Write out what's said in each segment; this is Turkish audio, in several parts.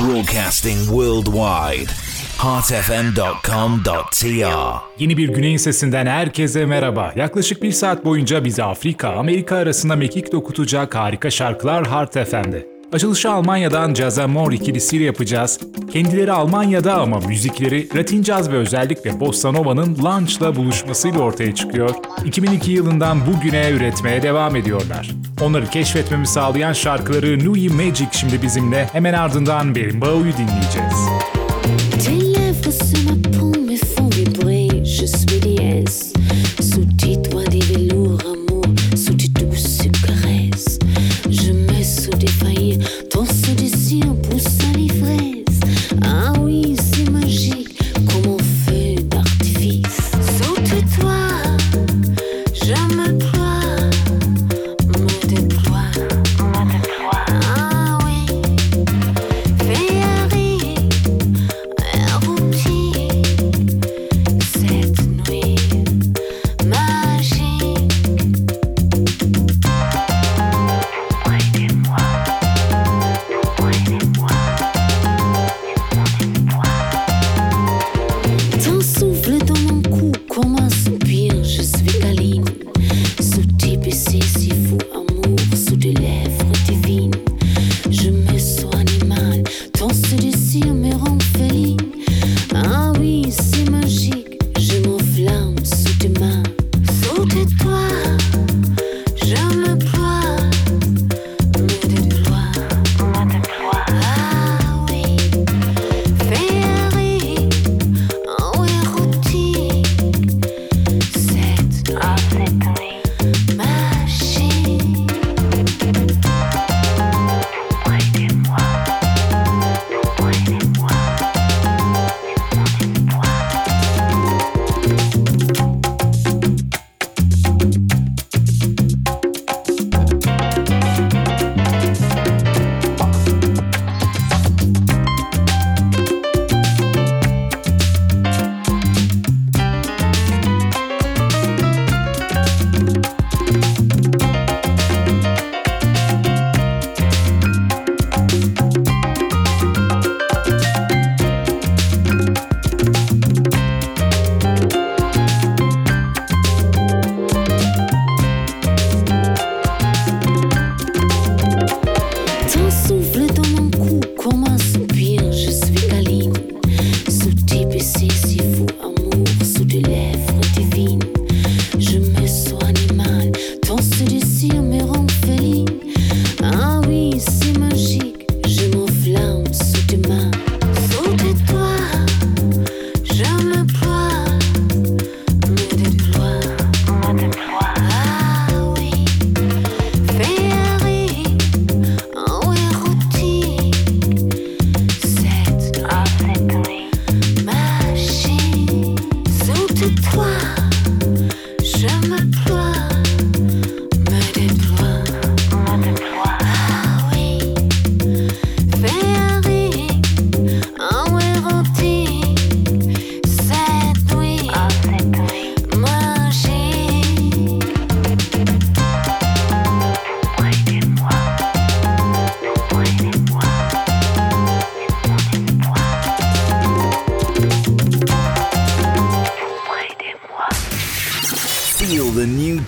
Broadcasting worldwide. heartfm.com.tr Yeni bir Güney'in sesinden herkese merhaba. Yaklaşık bir saat boyunca bizi Afrika, Amerika arasında mekik dokutacak harika şarkılar Heart FM'de. Açılışı Almanya'dan Caza Mor ikilisiyle yapacağız. Kendileri Almanya'da ama müzikleri Latin caz ve özellikle Bossa Nova'nın Lunch'la buluşmasıyla ortaya çıkıyor. 2002 yılından bugüne üretmeye devam ediyorlar. Onları keşfetmemi sağlayan şarkıları Nui Magic şimdi bizimle hemen ardından Berimbau'yu dinleyeceğiz.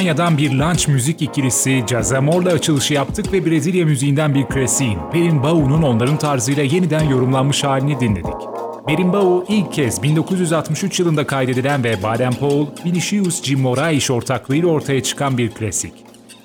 Almanya'dan bir lunch müzik ikilisi Jazamor'la açılışı yaptık ve Brezilya müziğinden bir klasiğin Berimbau'nun onların tarzıyla yeniden yorumlanmış halini dinledik. Berimbau ilk kez 1963 yılında kaydedilen ve Baden Powell, Vinicius G. Moraes ortaklığıyla ortaya çıkan bir klasik.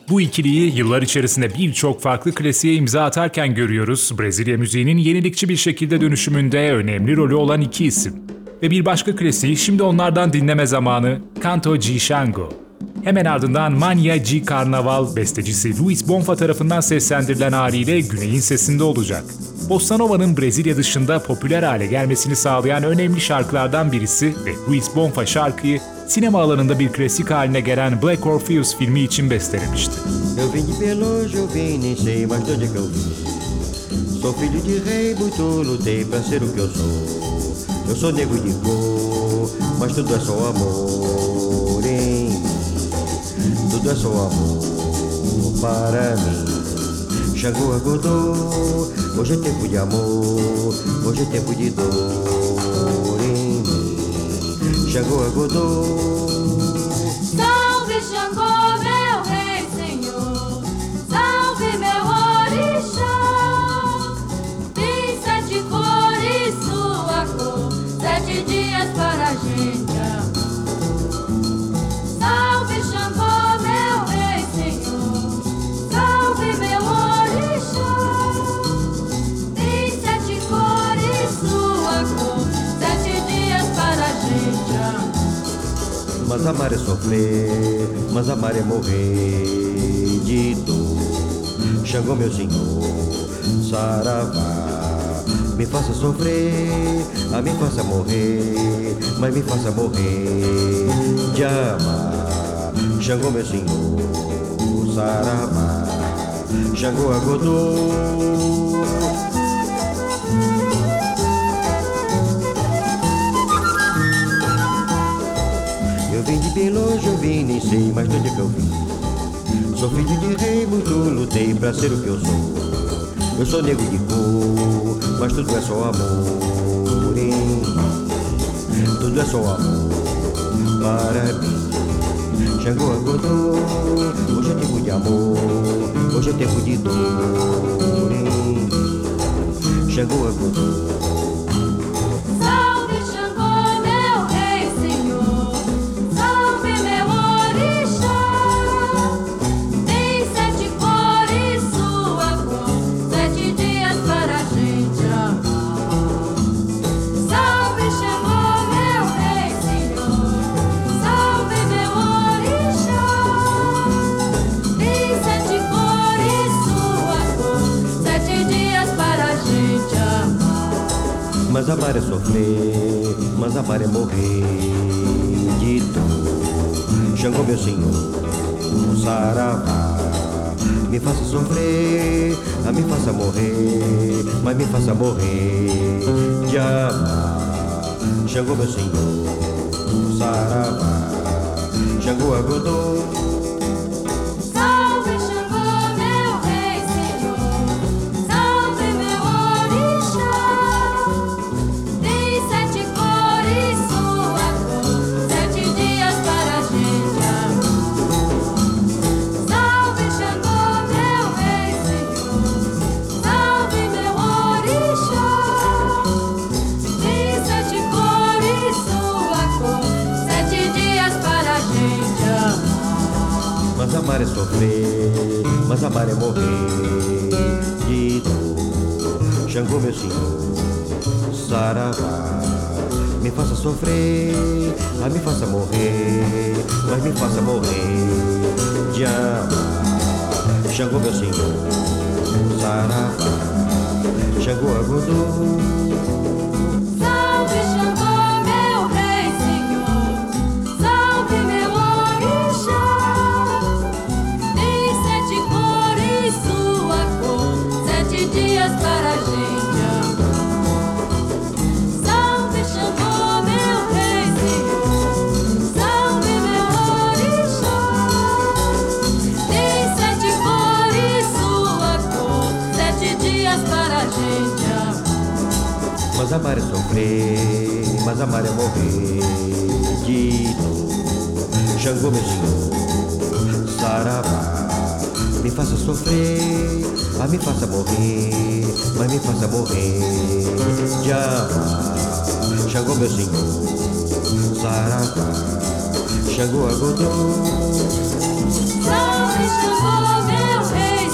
Bu ikiliyi yıllar içerisinde birçok farklı klasiğe imza atarken görüyoruz. Brezilya müziğinin yenilikçi bir şekilde dönüşümünde önemli rolü olan iki isim. Ve bir başka klasiği şimdi onlardan dinleme zamanı Canto G. Shango. Hemen ardından Mania G. Carnaval bestecisi Luis Bonfa tarafından seslendirilen haliyle Güney'in sesinde olacak. Bossa Nova'nın Brezilya dışında popüler hale gelmesini sağlayan önemli şarkılardan birisi ve Luis Bonfa şarkıyı sinema alanında bir klasik haline gelen Black Orpheus filmi için bestelemişti. Eu. Sou eu de cor, mas tudo é só amor. Tudo é só amor para mim. Xangô acordou, hoje é tempo de amor, hoje é tempo de dor em mim. Xangô acordou. Salve Xangô, meu rei senhor, salve meu orixá. Tem sete cores sua cor, sete dias para a gente Mas amar é sofrer, mas amar é morrer de dor. Xangô, meu senhor, saravá. Me faça sofrer, a me faça morrer, mas me faça morrer de amar. Xangô, meu senhor, saravá. Xangô, agodô. De longe, eu vim, nem sei mais de onde que eu vim. Sou filho de rei, muito lutei pra ser o que eu sou. Eu sou negro de cor, mas tudo é só amor mim. Tudo é só amor para mim. Xangô acordou, hoje é tempo de amor, hoje é tempo de dor em mim. Xangô acordou. É sofrer, mas amar é morrer de dor. Xangô, meu senhor, saravá. Me faça sofrer, a me faça morrer, mas me faça morrer de amar. Xangô, meu senhor, saravá. Xangô, agodô. Amar. Mas é sofrer, mas amar é morrer de dor. Xangô, meu senhor, saravá. Me faça sofrer, a me faça morrer, mas me faça morrer de amar. Xangô, meu senhor, saravá. Xangô, agodô. Mas amar é sofrer, mas amar é morrer. De dor. Xangô meu senhor Saravá Me faça sofrer Ah, me faça morrer Mas me faça morrer. Diaba Xangô meu senhor Saravá Xangô Agodô Salve Xangô, meu rei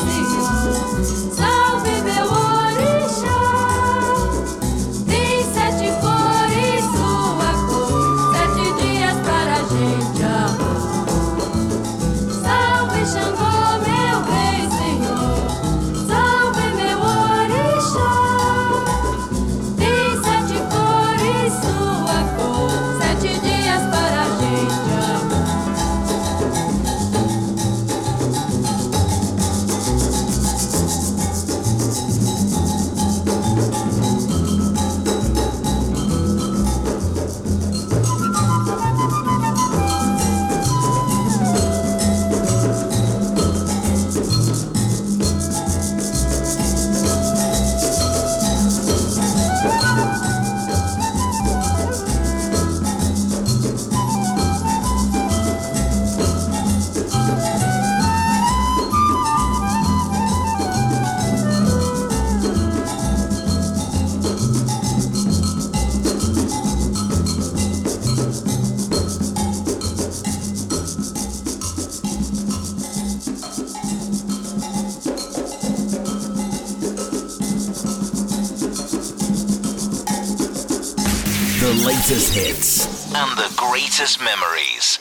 The latest hits and the greatest memories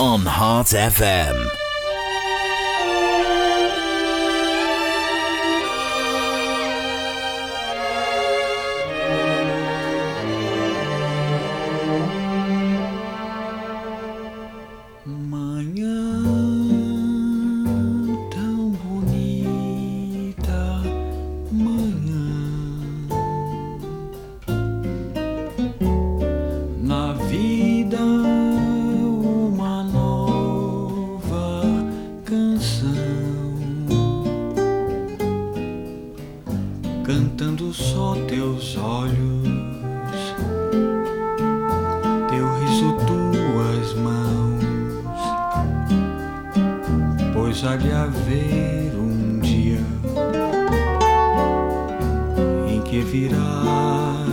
on Heart FM. voltamos de haver um dia em que virá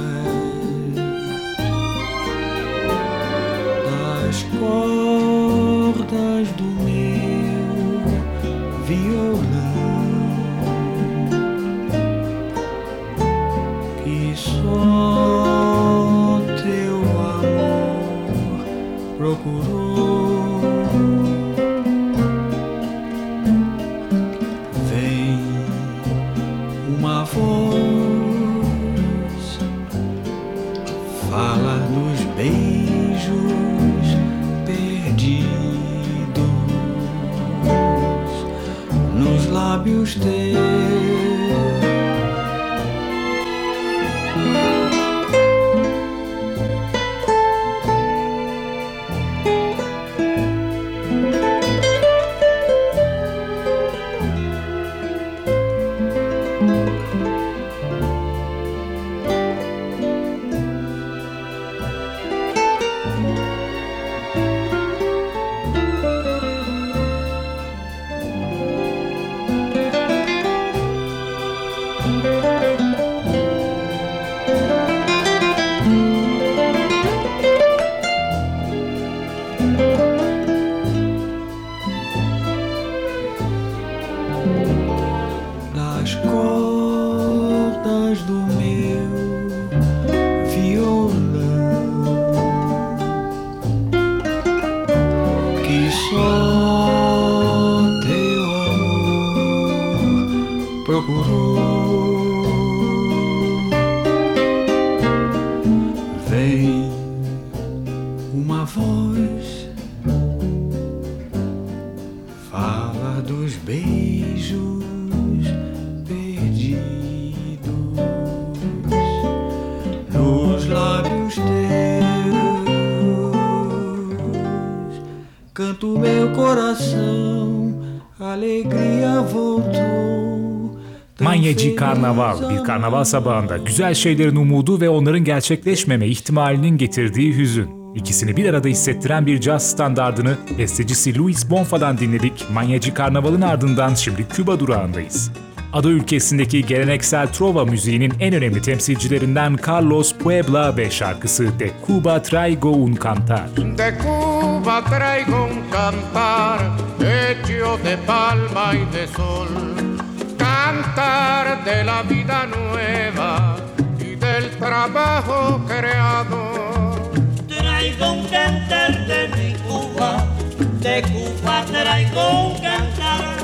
procurou. Karnaval bir karnaval sabahında güzel şeylerin umudu ve onların gerçekleşmeme ihtimalinin getirdiği hüzün. İkisini bir arada hissettiren bir caz standardını bestecisi Luis Bonfa'dan dinledik. Manyacı Karnaval'ın ardından şimdi Küba durağındayız. Ada ülkesindeki geleneksel trova müziğinin en önemli temsilcilerinden Carlos Puebla ve şarkısı De Cuba Traigo un Cantar. De Cuba traigo un cantar hecho de palma y de sol. Cantar de la vida nueva y del trabajo creado. Traigo un cantar de mi Cuba, de Cuba traigo un cantar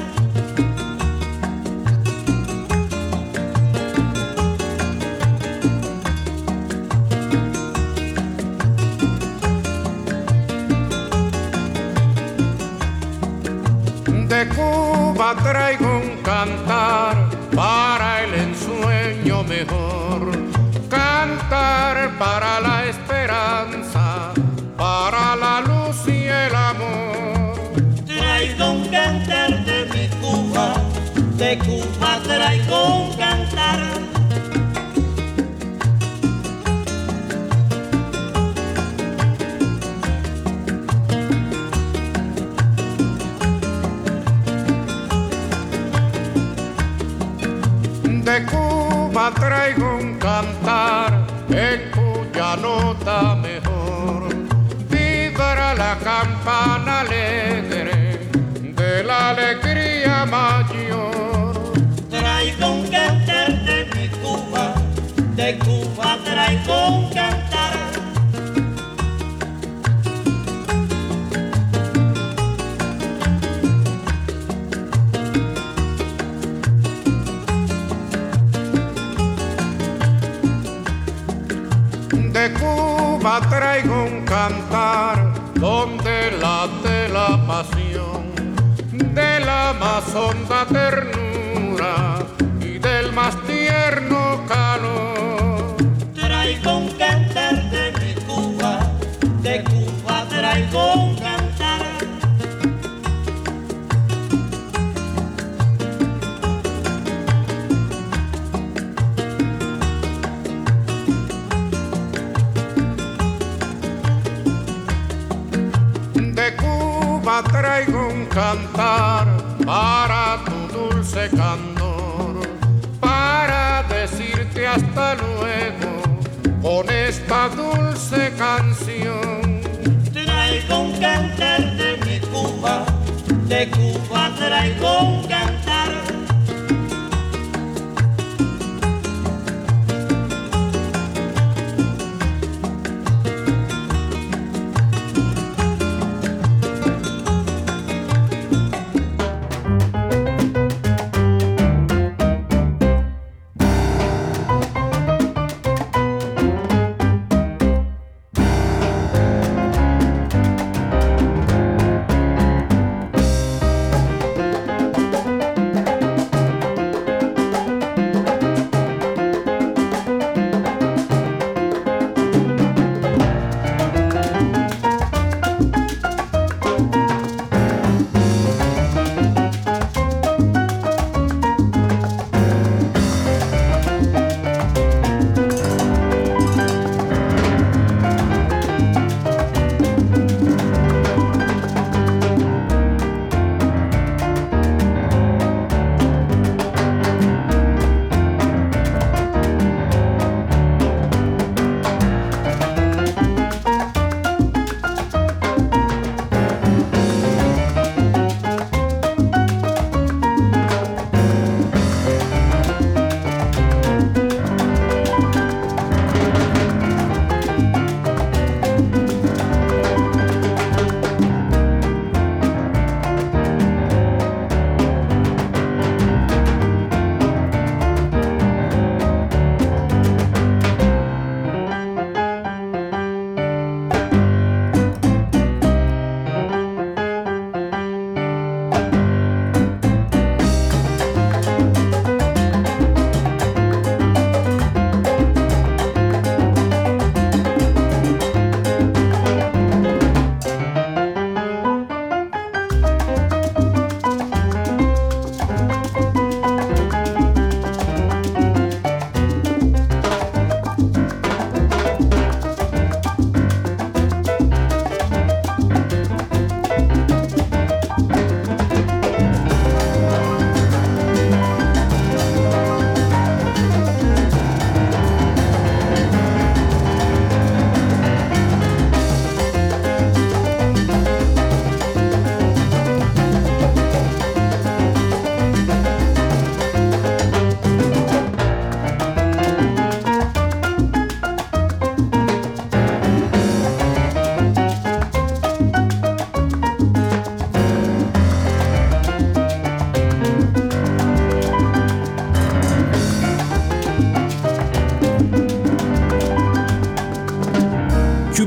de Cuba traigo un cantar para el ensueño mejor, cantar para la esperanza, para la luz y el amor. Traigo un cantar de mi Cuba, de Cuba traigo un cantar materno. I go.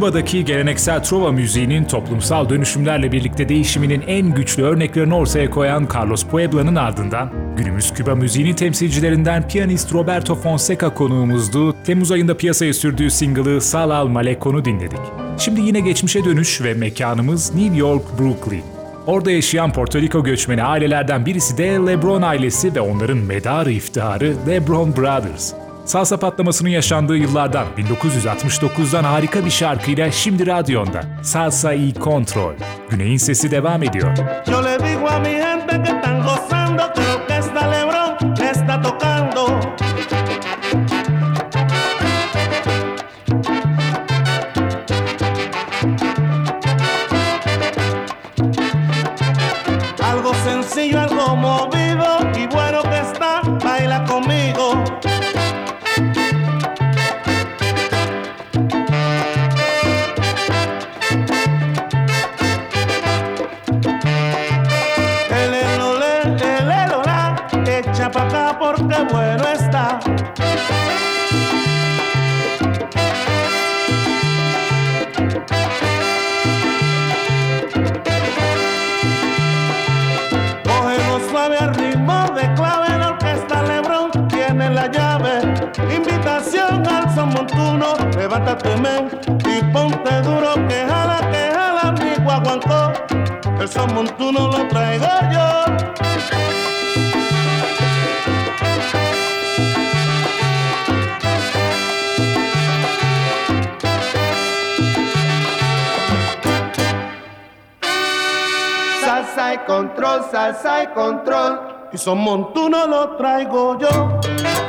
Küba'daki geleneksel trova müziğinin toplumsal dönüşümlerle birlikte değişiminin en güçlü örneklerini ortaya koyan Carlos Puebla'nın ardından günümüz Küba müziğinin temsilcilerinden piyanist Roberto Fonseca konuğumuzdu. Temmuz ayında piyasaya sürdüğü single'ı Sal Al Malekon'u dinledik. Şimdi yine geçmişe dönüş ve mekanımız New York, Brooklyn. Orada yaşayan Porto Rico göçmeni ailelerden birisi de LeBron ailesi ve onların medarı iftiharı LeBron Brothers. Salsa patlamasının yaşandığı yıllardan 1969'dan harika bir şarkıyla şimdi radyonda. Salsa y Control. Güney'in sesi devam ediyor. Yo le digo a mi gente que están gozando, creo que esta Lebron está tocando. Algo sencillo, algo movido. son montuno lo traigo yo.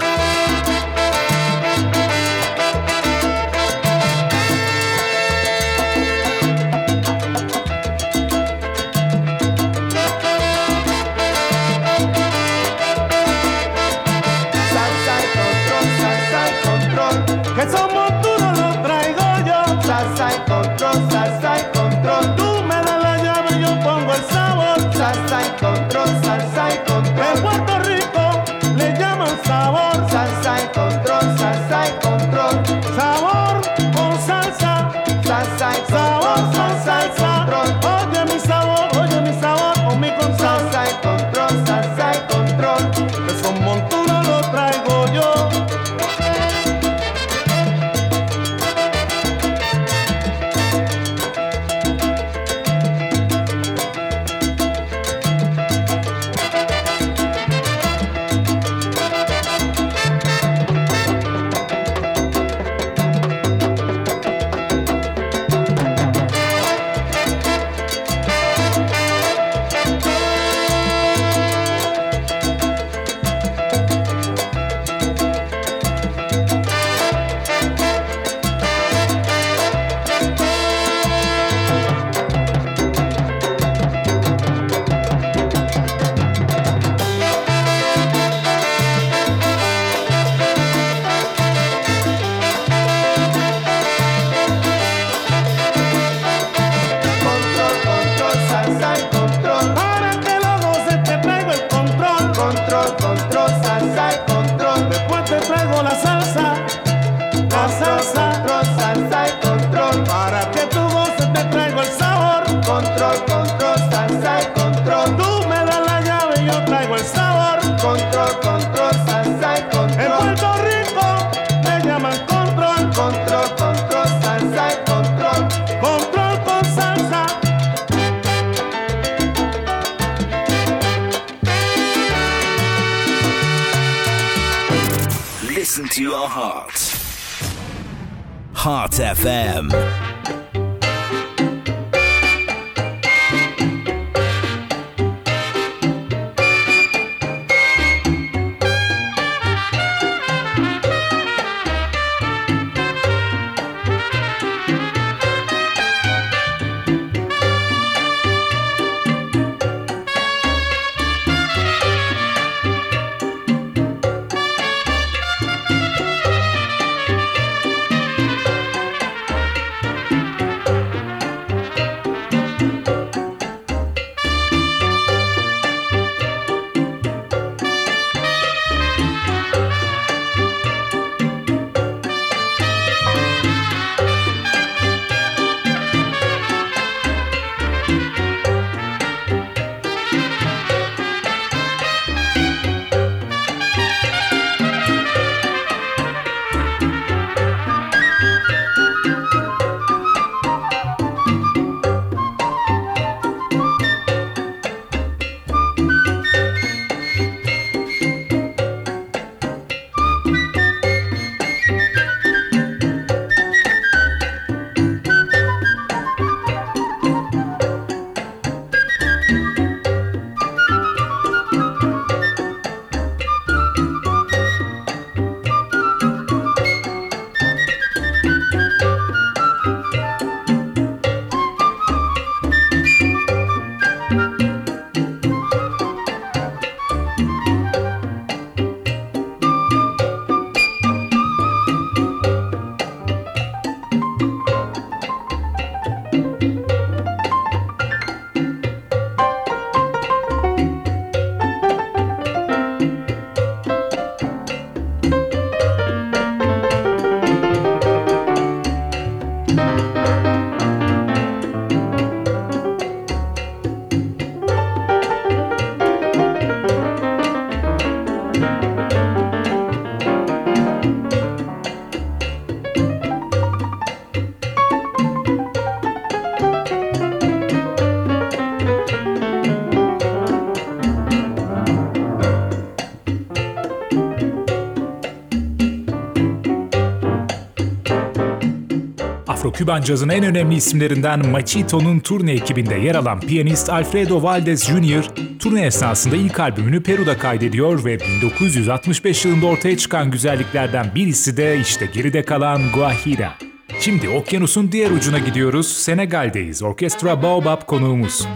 Afro-Küban cazın en önemli isimlerinden Machito'nun turne ekibinde yer alan piyanist Alfredo Valdez Jr. turne esnasında ilk albümünü Peru'da kaydediyor ve 1965 yılında ortaya çıkan güzelliklerden birisi de işte geride kalan Guajira. Şimdi okyanusun diğer ucuna gidiyoruz. Senegal'deyiz. Orkestra Baobab konuğumuz.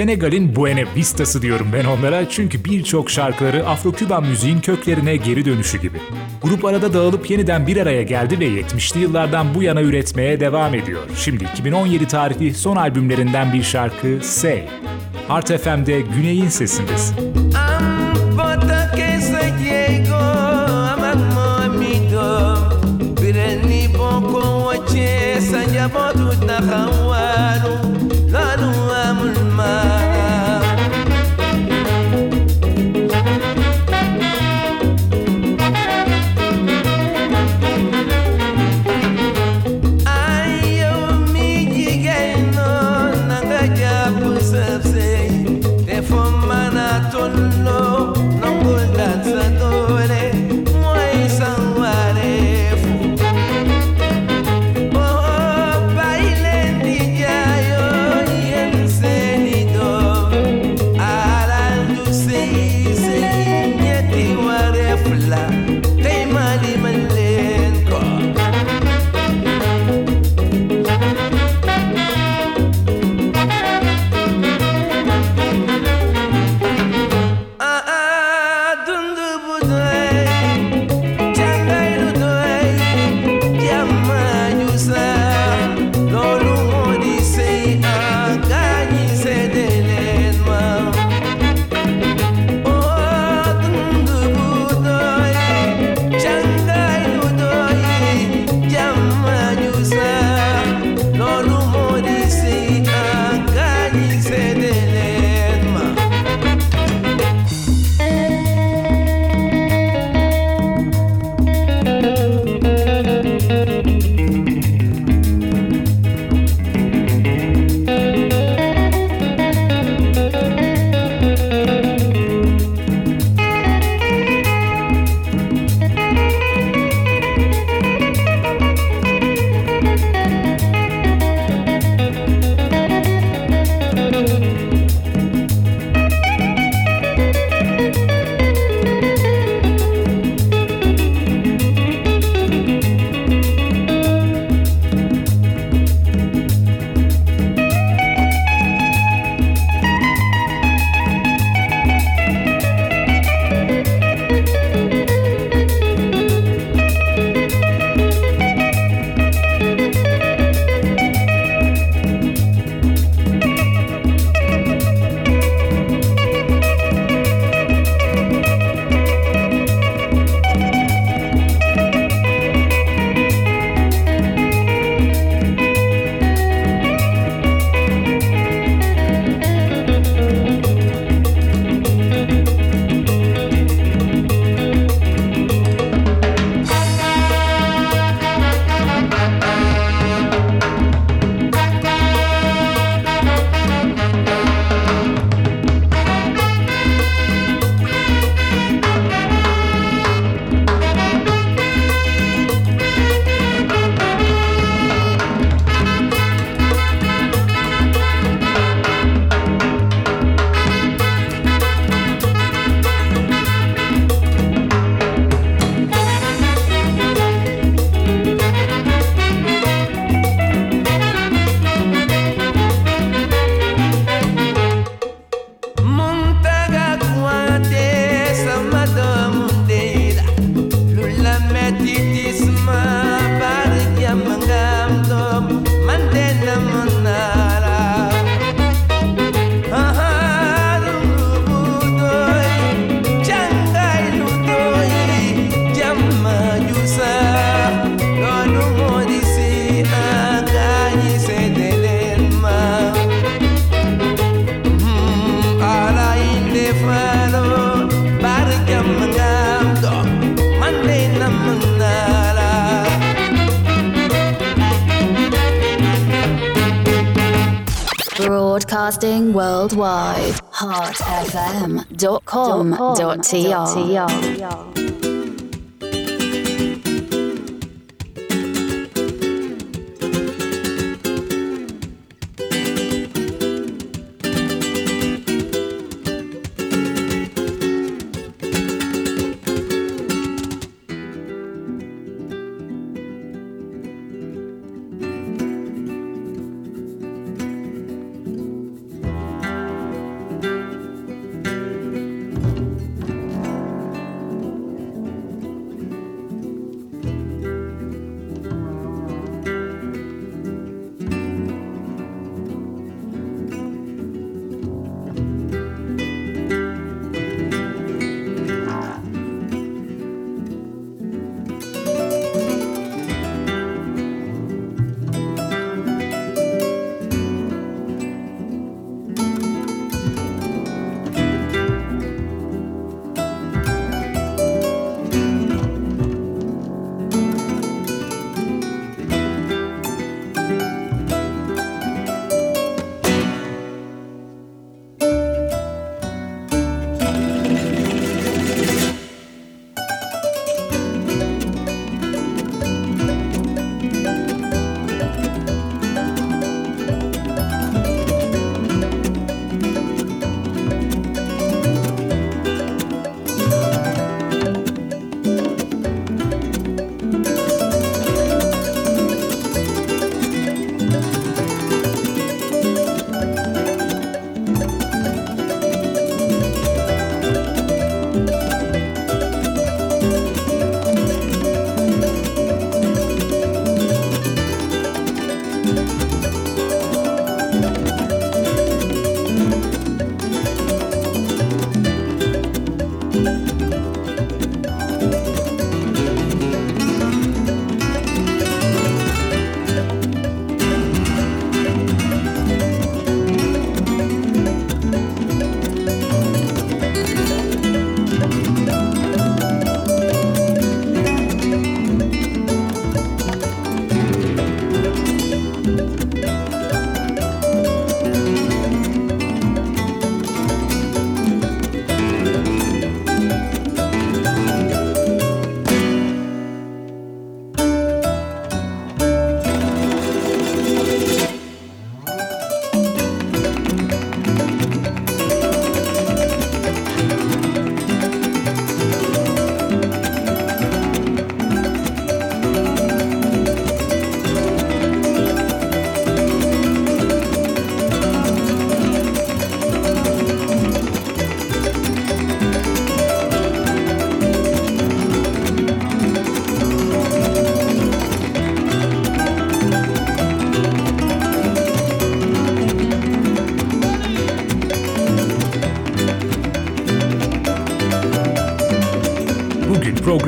Senegal'in Buena Vista'sı diyorum ben onlara çünkü birçok şarkıları Afro-Küban müziğin köklerine geri dönüşü gibi. Grup arada dağılıp yeniden bir araya geldi ve 70'li yıllardan bu yana üretmeye devam ediyor. Şimdi 2017 tarihli son albümlerinden bir şarkı Say. Art FM'de Güney'in sesindesin. Sanjabo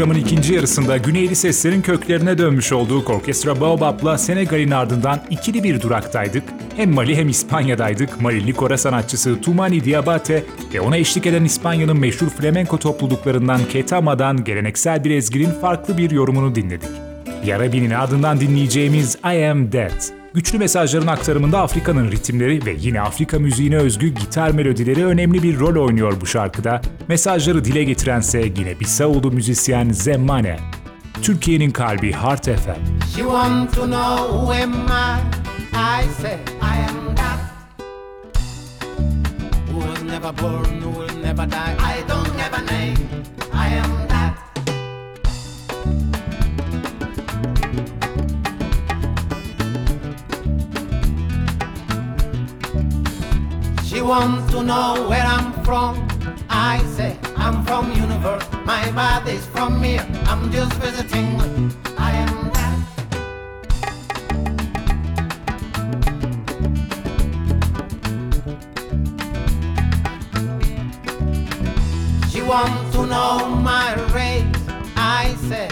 programın ikinci yarısında Güneyli seslerin köklerine dönmüş olduğu Orkestra Baobab'la Senegal'in ardından ikili bir duraktaydık. Hem Mali hem İspanya'daydık. Malili kora sanatçısı Tumani Diabate ve ona eşlik eden İspanya'nın meşhur flamenko topluluklarından Ketama'dan geleneksel bir ezginin farklı bir yorumunu dinledik. Yarabi'nin ardından dinleyeceğimiz I Am Dead Güçlü mesajların aktarımında Afrika'nın ritimleri ve yine Afrika müziğine özgü gitar melodileri önemli bir rol oynuyor bu şarkıda. Mesajları dile getirense yine Bissau'lu müzisyen Zemmane. Türkiye'nin kalbi Heart FM. She want to know who am I? I say I am that. Who was never born, who will never die. I don't have a name. I am that. She wants to know where I'm from. I say I'm from universe. My body's from here. I'm just visiting. I am that. She wants to know my race. I say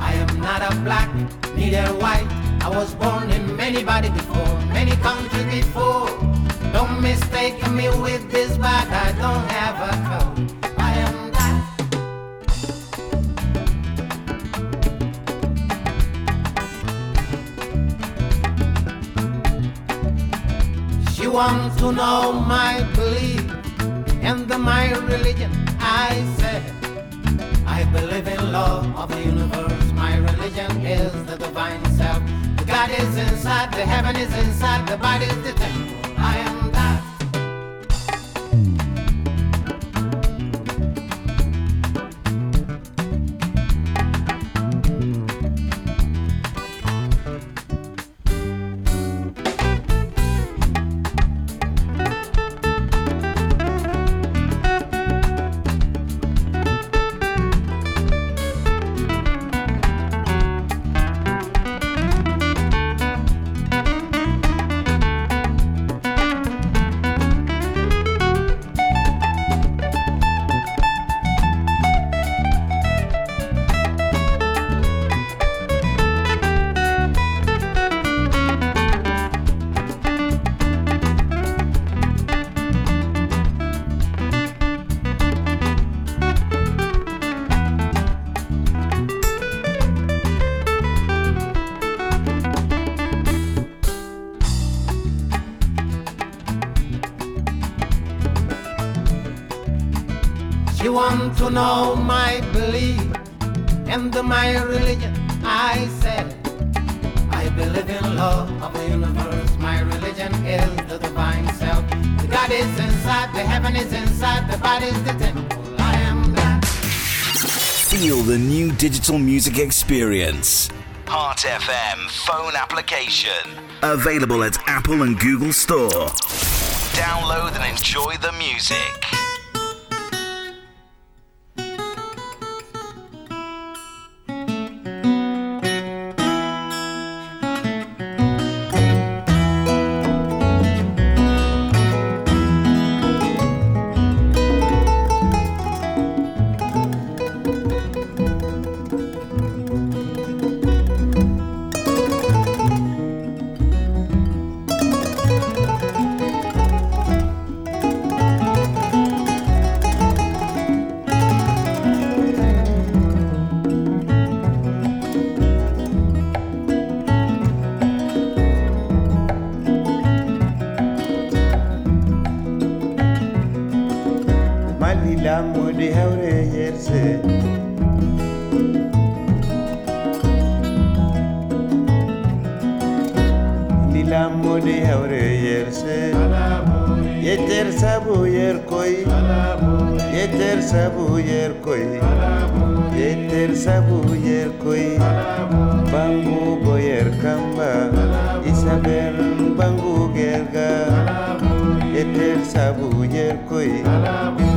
I am not a black, neither white. I was born in many bodies before, many countries before. Don't mistake me with this bag, I don't have a coat. I am that. She wants to know my belief and my religion. I said, I believe in love of the universe. My religion is the divine self. God is inside, the heaven is inside, the body is the temple. To know my belief and my religion. I said, I believe in love of the universe. My religion is the divine self. The God is inside, the heaven is inside, the body is the temple. I am that. Feel the new digital music experience. Heart FM phone application. Available at Apple and Google Store. Download and enjoy the music. Malila modi hawre eh, yerse eh. Lila modi hawre eh, yerse Yeter sabu yer koy Yeter sabu yer koy Yeter sabu yer koy Bangu boyer kamba. Isabel bangu gerga. Yeter sabu yer koy men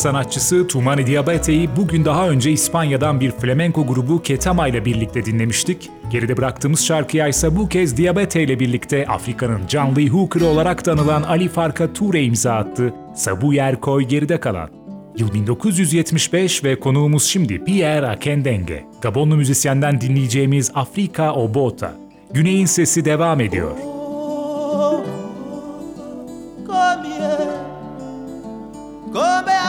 sanatçısı Tumani Diabate'yi bugün daha önce İspanya'dan bir flamenco grubu Ketama ile birlikte dinlemiştik. Geride bıraktığımız şarkıya ise bu kez Diabate ile birlikte Afrika'nın John Lee Hooker olarak tanılan Ali Farka Toure imza attı. Sabu Yer Koy geride kalan. Yıl 1975 ve konuğumuz şimdi Pierre Akendenge. Gabonlu müzisyenden dinleyeceğimiz Afrika Obota. Güney'in sesi devam ediyor.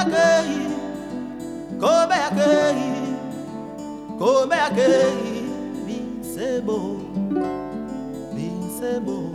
aqui, como é aqui, como é aqui, me cebou, é me bom.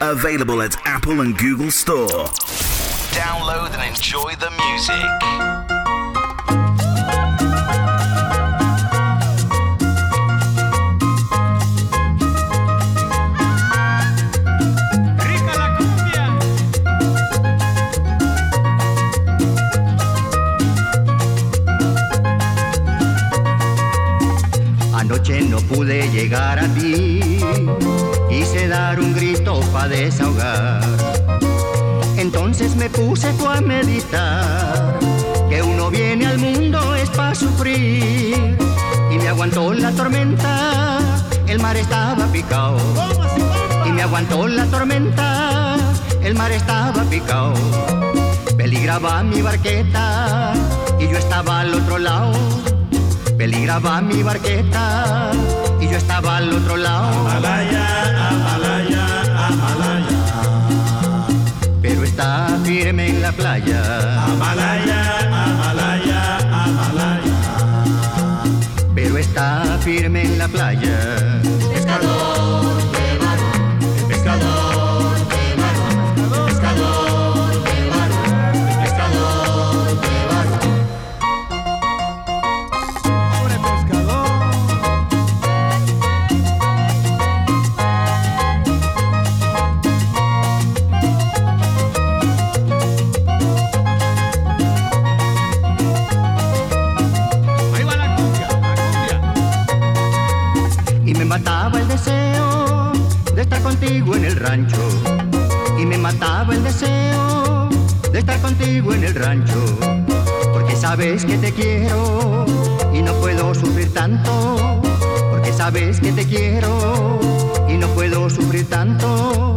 Available at Apple and Google Store. Download and enjoy the music. Anoche no pude llegar a desahogar. Entonces me puse a meditar, que uno viene al mundo es para sufrir. Y me aguantó la tormenta, el mar estaba picado. Y me aguantó la tormenta, el mar estaba picado. Peligraba mi barqueta y yo estaba al otro lado Peligraba mi barqueta y yo estaba al otro lado. Está firme en la playa. Amalaya, Amalaya, Amalaya. Pero está firme en la playa. Estar contigo en el rancho. Porque sabes que te quiero y no puedo sufrir tanto. Porque sabes que te quiero y no puedo sufrir tanto.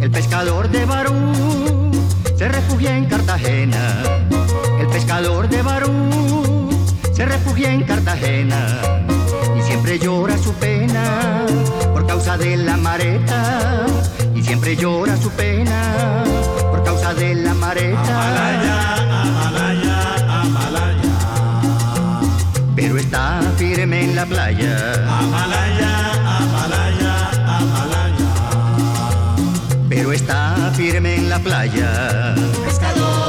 El pescador de Barú se refugia en Cartagena. El pescador de Barú se refugia en Cartagena y siempre llora su pena por causa de la mareta y siempre llora su pena por causa de la mareta. Amalaya, Amalaya, Amalaya. Pero está firme en la playa. Amalaya, Amalaya, Amalaya. Pero está firme en la playa. Pescador.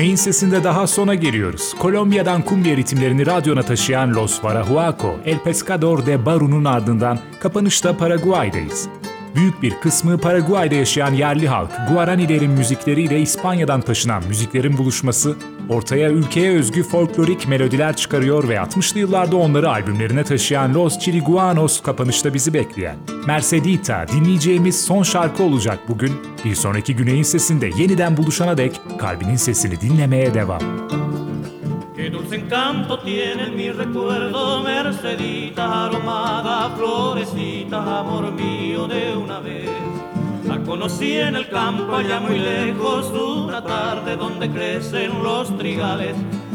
Güney'in sesinde daha sona geliyoruz. Kolombiya'dan kumbia ritimlerini radyona taşıyan Los Varahuaco, El Pescador de Baru'nun ardından kapanışta Paraguay'dayız. Büyük bir kısmı Paraguay'da yaşayan yerli halk, Guaranilerin müzikleriyle İspanya'dan taşınan müziklerin buluşması, ortaya ülkeye özgü folklorik melodiler çıkarıyor ve 60'lı yıllarda onları albümlerine taşıyan Los Chiriguanos kapanışta bizi bekleyen. Mercedita dinleyeceğimiz son şarkı olacak bugün. Bir sonraki Güney'in sesinde yeniden buluşana dek kalbinin sesini dinlemeye devam. Qué dulce encanto tiene mi recuerdo, Mercedita aromada, florecita, amor mío de una vez. Conocí en el campo allá muy lejos, una tarde donde crecen los trigales,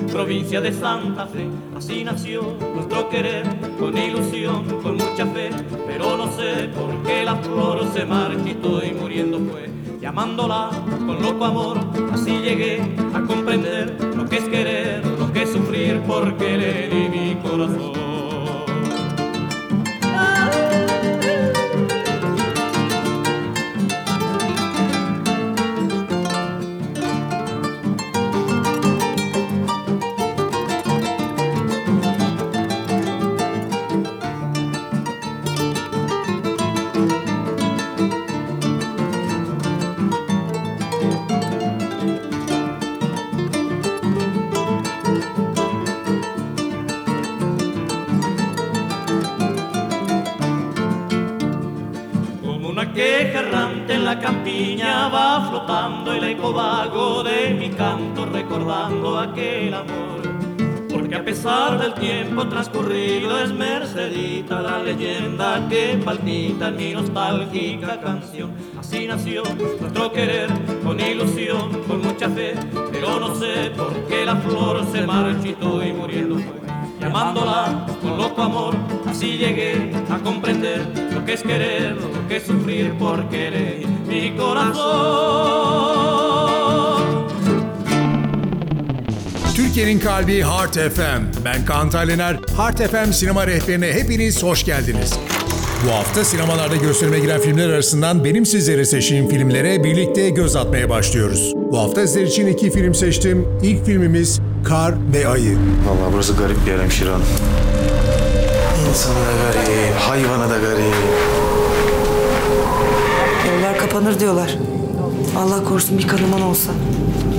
provincia de Santa Fe. Así nació nuestro querer, con ilusión, con mucha fe, pero no sé por qué la flor se marchitó y muriendo fue. Llamándola con loco amor, así llegué a comprender lo que es querer, lo que es sufrir, porque le di mi corazón. Campiña va flotando el eco vago de mi canto recordando aquel amor. Porque que a pesar del tiempo transcurrido es Mercedita la leyenda que palpita mi nostálgica canción. Así nació nuestro querer, con ilusión, con mucha fe, pero no sé por qué la flor se marchitó y muriendo fue. Llamándola con loco amor, así llegué a comprender lo que es querer, lo que es sufrir por querer mi corazón. Türkiye'nin kalbi Heart FM. Ben Kaan Taylener. Heart FM sinema rehberine hepiniz hoş geldiniz. Bu hafta sinemalarda gösterime giren filmler arasından benim sizlere seçtiğim filmlere birlikte göz atmaya başlıyoruz. Bu hafta sizler için iki film seçtim. İlk filmimiz Kar ve Ayı. Vallahi burası garip bir yer hemşire hanım. İnsanı da garip, hayvanı da garip. Kapanır diyorlar. Allah korusun bir kanaman olsa.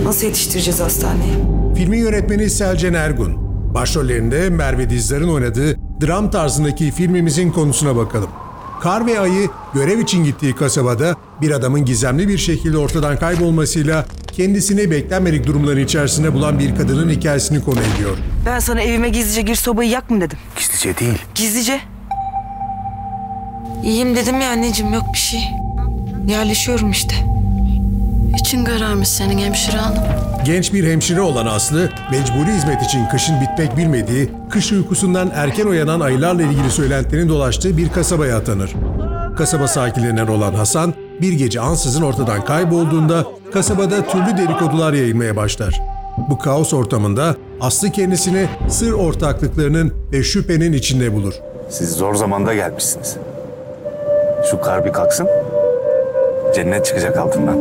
Nasıl yetiştireceğiz hastaneye? Filmin yönetmeni Selcen Ergun. Başrollerinde Merve Dizdar'ın oynadığı dram tarzındaki filmimizin konusuna bakalım. Kar ve Ayı görev için gittiği kasabada bir adamın gizemli bir şekilde ortadan kaybolmasıyla kendisini beklenmedik durumların içerisinde bulan bir kadının hikayesini konu ediyor. Ben sana evime gizlice gir sobayı yak mı dedim. Gizlice değil. Gizlice. İyiyim dedim ya anneciğim yok bir şey. Yerleşiyorum işte. İçin kararmış senin hemşire hanım. Genç bir hemşire olan Aslı, mecburi hizmet için kışın bitmek bilmediği, kış uykusundan erken uyanan ayılarla ilgili söylentilerin dolaştığı bir kasabaya atanır. Kasaba sakinlerinden olan Hasan, bir gece ansızın ortadan kaybolduğunda kasabada türlü dedikodular yayılmaya başlar. Bu kaos ortamında Aslı kendisini sır ortaklıklarının ve şüphenin içinde bulur. Siz zor zamanda gelmişsiniz. Şu kar bir kalksın. Cennet çıkacak altından.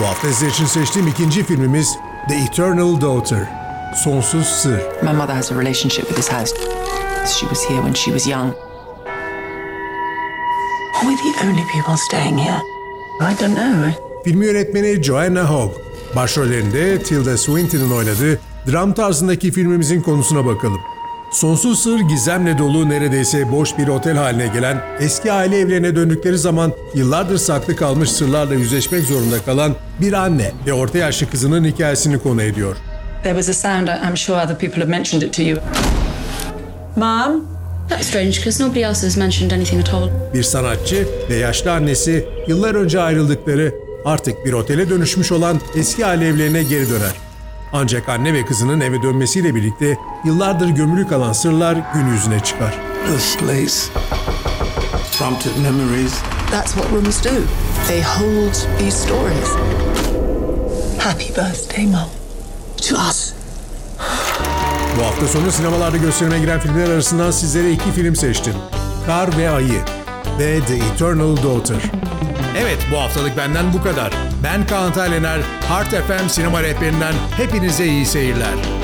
Bu hafta sizler için seçtiğim ikinci filmimiz The Eternal Daughter, Sonsuz Sır. My mother has a relationship with this house. She was here when she was young. Are we the only people staying here? I don't know. Filmi yönetmeni Joanna Hogg. Başrollerinde Tilda Swinton'ın oynadığı dram tarzındaki filmimizin konusuna bakalım. Sonsuz sır gizemle dolu neredeyse boş bir otel haline gelen eski aile evlerine döndükleri zaman yıllardır saklı kalmış sırlarla yüzleşmek zorunda kalan bir anne ve orta yaşlı kızının hikayesini konu ediyor. There was a sound, I'm sure other people have mentioned it to you. Mom? That's strange because nobody else has mentioned anything at all. Bir sanatçı ve yaşlı annesi yıllar önce ayrıldıkları artık bir otele dönüşmüş olan eski aile evlerine geri döner. Ancak anne ve kızının eve dönmesiyle birlikte yıllardır gömülü kalan sırlar gün yüzüne çıkar. This place prompted memories. That's what rooms do. They hold these stories. Happy birthday, Mum. To us. Bu hafta sonu sinemalarda gösterime giren filmler arasından sizlere iki film seçtim. Kar ve Ayı ve The Eternal Daughter. Evet bu haftalık benden bu kadar. Ben Kaan Taylener, Heart FM sinema rehberinden hepinize iyi seyirler.